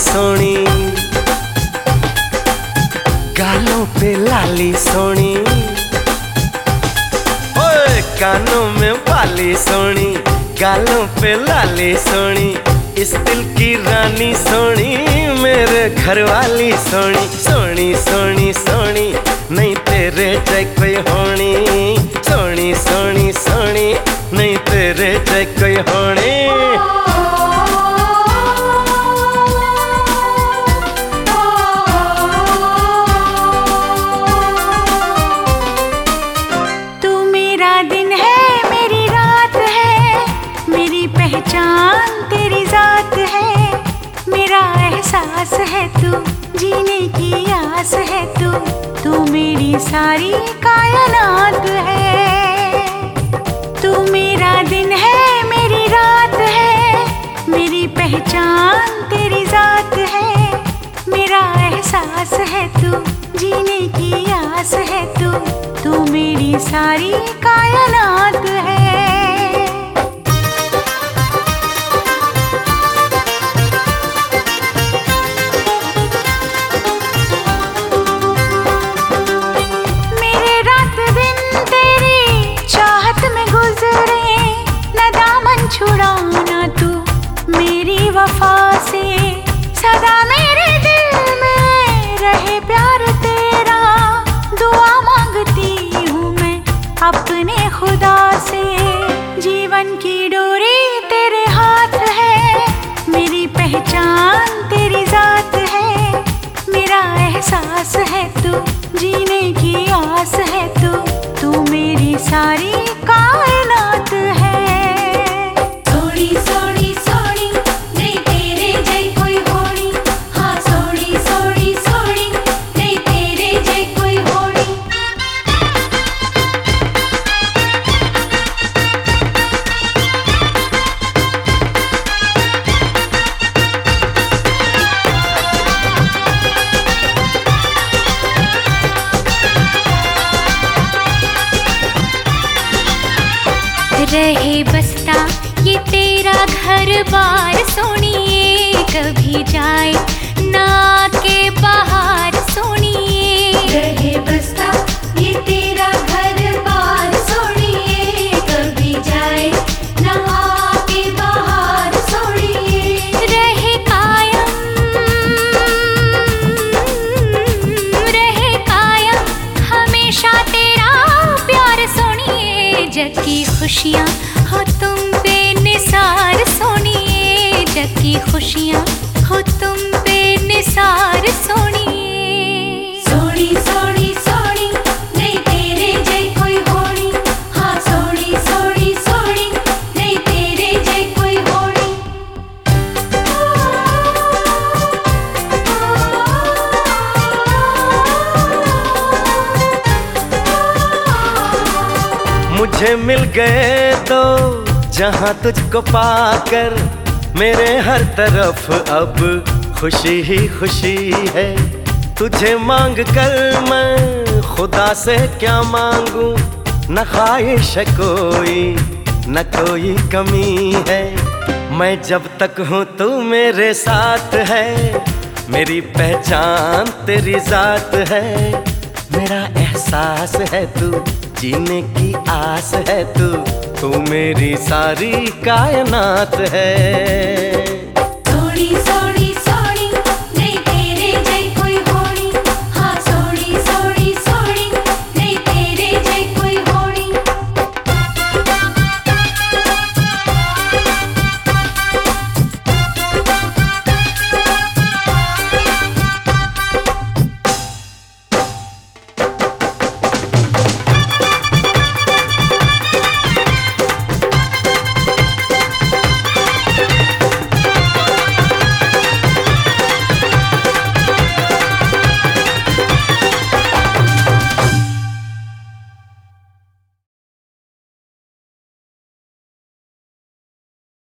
सोनी। गालों पे लाली सोनी। ओए, कानों में बाली सोनी। गालों पे लाली सोनी। इस दिल की रानी सोनी, मेरे घर वाली सोनी। सोनी सोनी सोनी, नहीं तेरे जय कोई होनी। पहचान तेरी जात है। मेरा एहसास है तू, जीने की आस है तू। तू मेरी सारी कायनात है। तू मेरा दिन है, मेरी रात है। मेरी पहचान तेरी जात है। मेरा एहसास है तू, जीने की आस है तू। तू मेरी सारी कायनात है अपने खुदा से। जीवन की डोरी तेरे हाथ है। मेरी पहचान तेरी जात है। मेरा एहसास है तू, जीने की आस है तू। तू मेरी सारी रहे बसता ये तेरा घर बार सोनिए कभी जाए सोनिए खुशियाँ हो तुम पे निसार सोनिए जकी खुशियाँ हो तुम पे निसार सोनिए मुझे मिल गए तो जहाँ तुझको पाकर मेरे हर तरफ़ अब खुशी ही खुशी है। तुझे मांग कर मैं खुदा से क्या मांगू? न ख्वाहिश कोई, न कोई कमी है। मैं जब तक हूँ तू मेरे साथ है। मेरी पहचान तेरी जात है। मेरा एहसास है तू जीने की आस है तू तू मेरी सारी कायनात है।